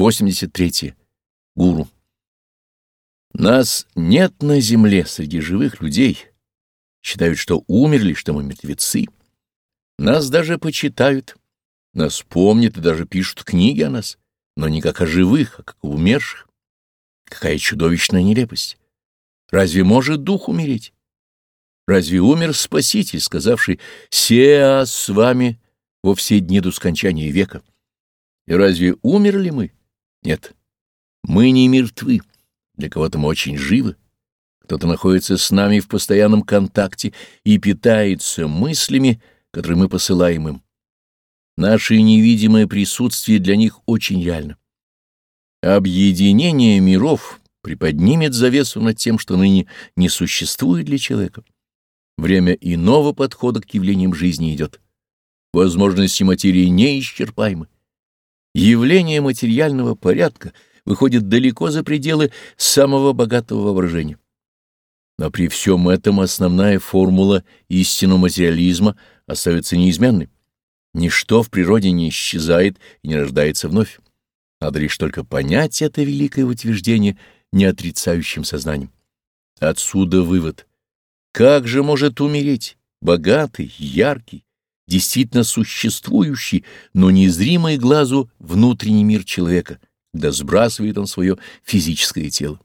83. Гуру. Нас нет на земле среди живых людей. Считают, что умерли, что мы мертвецы. Нас даже почитают. Нас помнят и даже пишут книги о нас, но не как о живых, а как о умерших. Какая чудовищная нелепость! Разве может дух умереть? Разве умер Спаситель, сказавший «Сеа с вами во все дни до скончания века»? И разве умерли мы? Нет, мы не мертвы, для кого-то мы очень живы. Кто-то находится с нами в постоянном контакте и питается мыслями, которые мы посылаем им. Наше невидимое присутствие для них очень реально. Объединение миров приподнимет завесу над тем, что ныне не существует для человека. Время иного подхода к явлениям жизни идет. Возможности материи неисчерпаемы. Явление материального порядка выходит далеко за пределы самого богатого воображения. Но при всем этом основная формула истинного материализма остается неизменной. Ничто в природе не исчезает и не рождается вновь. Надо лишь только понять это великое утверждение неотрицающим сознанием. Отсюда вывод. Как же может умереть богатый, яркий, действительно существующий, но незримый глазу внутренний мир человека, когда сбрасывает он свое физическое тело.